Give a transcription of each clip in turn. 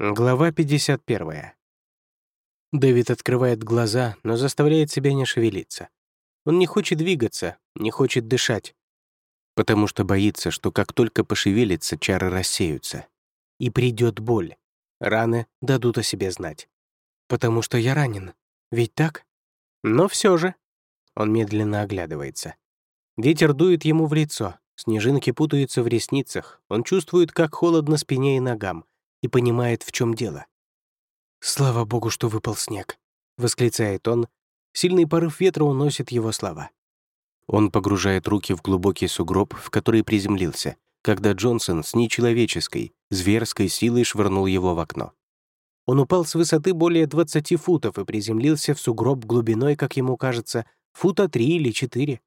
Глава 51. Дэвид открывает глаза, но заставляет себя не шевелиться. Он не хочет двигаться, не хочет дышать, потому что боится, что как только пошевелится, чары рассеются. И придет боль. Раны дадут о себе знать. Потому что я ранен. Ведь так? Но все же. Он медленно оглядывается. Ветер дует ему в лицо, снежинки путаются в ресницах, он чувствует, как холодно спине и ногам — и понимает, в чем дело. «Слава богу, что выпал снег», — восклицает он. Сильный порыв ветра уносит его слова. Он погружает руки в глубокий сугроб, в который приземлился, когда Джонсон с нечеловеческой, зверской силой швырнул его в окно. Он упал с высоты более 20 футов и приземлился в сугроб глубиной, как ему кажется, фута 3 или 4.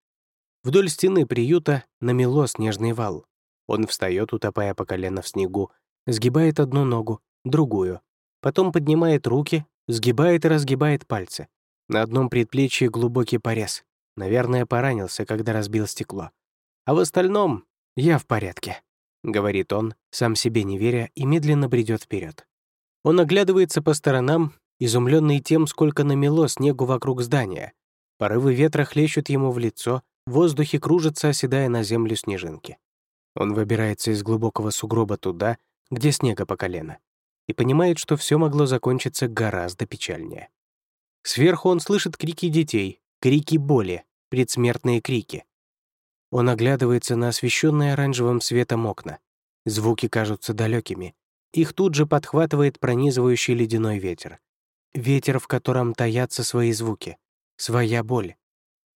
Вдоль стены приюта намело снежный вал. Он встает, утопая по колено в снегу, сгибает одну ногу, другую. Потом поднимает руки, сгибает и разгибает пальцы. На одном предплечье глубокий порез. Наверное, поранился, когда разбил стекло. А в остальном я в порядке, — говорит он, сам себе не веря, и медленно бредет вперед. Он оглядывается по сторонам, изумленный тем, сколько намело снегу вокруг здания. Порывы ветра хлещут ему в лицо, в воздухе кружатся, оседая на землю снежинки. Он выбирается из глубокого сугроба туда, где снега по колено, и понимает, что все могло закончиться гораздо печальнее. Сверху он слышит крики детей, крики боли, предсмертные крики. Он оглядывается на освещенные оранжевым светом окна. Звуки кажутся далекими. Их тут же подхватывает пронизывающий ледяной ветер. Ветер, в котором таятся свои звуки, своя боль.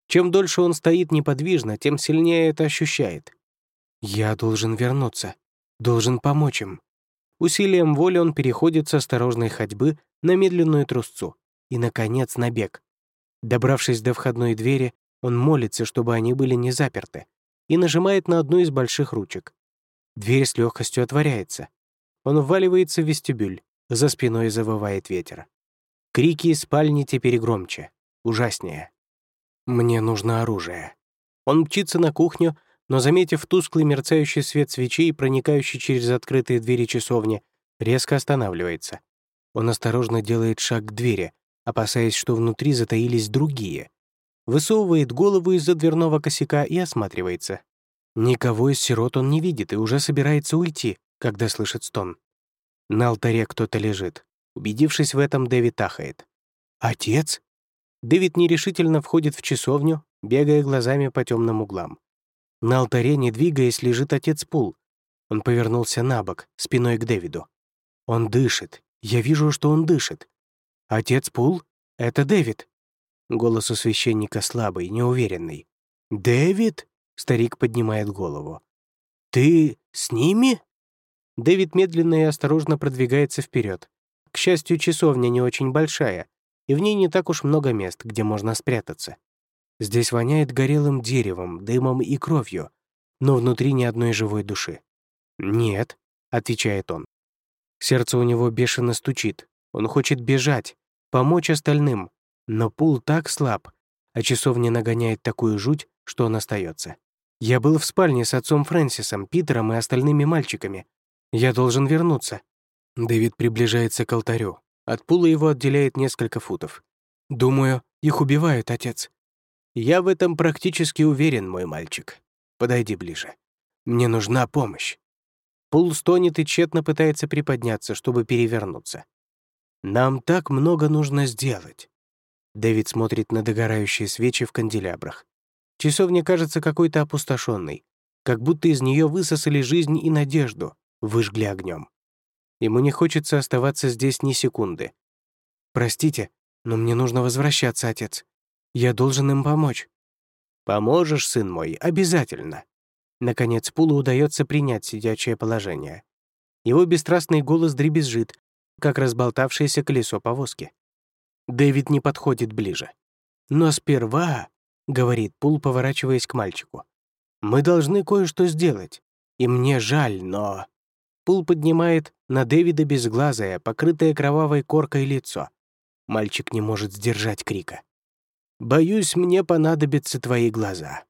Чем дольше он стоит неподвижно, тем сильнее это ощущает. «Я должен вернуться, должен помочь им. Усилием воли он переходит с осторожной ходьбы на медленную трусцу и, наконец, на бег. Добравшись до входной двери, он молится, чтобы они были не заперты, и нажимает на одну из больших ручек. Дверь с легкостью отворяется. Он вваливается в вестибюль, за спиной завывает ветер. Крики из спальни теперь громче, ужаснее. «Мне нужно оружие». Он мчится на кухню, но, заметив тусклый мерцающий свет свечей, проникающий через открытые двери часовни, резко останавливается. Он осторожно делает шаг к двери, опасаясь, что внутри затаились другие. Высовывает голову из-за дверного косяка и осматривается. Никого из сирот он не видит и уже собирается уйти, когда слышит стон. На алтаре кто-то лежит. Убедившись в этом, Дэвид ахает. «Отец?» Дэвид нерешительно входит в часовню, бегая глазами по темным углам. На алтаре, не двигаясь, лежит отец Пул. Он повернулся на бок, спиной к Дэвиду. Он дышит. Я вижу, что он дышит. «Отец Пул? Это Дэвид!» Голос у священника слабый, неуверенный. «Дэвид?» — старик поднимает голову. «Ты с ними?» Дэвид медленно и осторожно продвигается вперед. К счастью, часовня не очень большая, и в ней не так уж много мест, где можно спрятаться. Здесь воняет горелым деревом, дымом и кровью, но внутри ни одной живой души. «Нет», — отвечает он. Сердце у него бешено стучит. Он хочет бежать, помочь остальным, но пул так слаб, а часовня нагоняет такую жуть, что он остается. Я был в спальне с отцом Фрэнсисом, Питером и остальными мальчиками. Я должен вернуться. Дэвид приближается к алтарю. От пула его отделяет несколько футов. Думаю, их убивают, отец. «Я в этом практически уверен, мой мальчик. Подойди ближе. Мне нужна помощь». Пул стонет и тщетно пытается приподняться, чтобы перевернуться. «Нам так много нужно сделать». Дэвид смотрит на догорающие свечи в канделябрах. Часовня кажется какой-то опустошенной, как будто из нее высосали жизнь и надежду, выжгли огнем. Ему не хочется оставаться здесь ни секунды. «Простите, но мне нужно возвращаться, отец. Я должен им помочь». «Поможешь, сын мой, обязательно». Наконец Пулу удается принять сидячее положение. Его бесстрастный голос дребезжит, как разболтавшееся колесо повозки. Дэвид не подходит ближе. «Но сперва», — говорит Пул, поворачиваясь к мальчику, «мы должны кое-что сделать. И мне жаль, но...» Пул поднимает на Дэвида безглазое, покрытое кровавой коркой лицо. Мальчик не может сдержать крика. Боюсь, мне понадобятся твои глаза».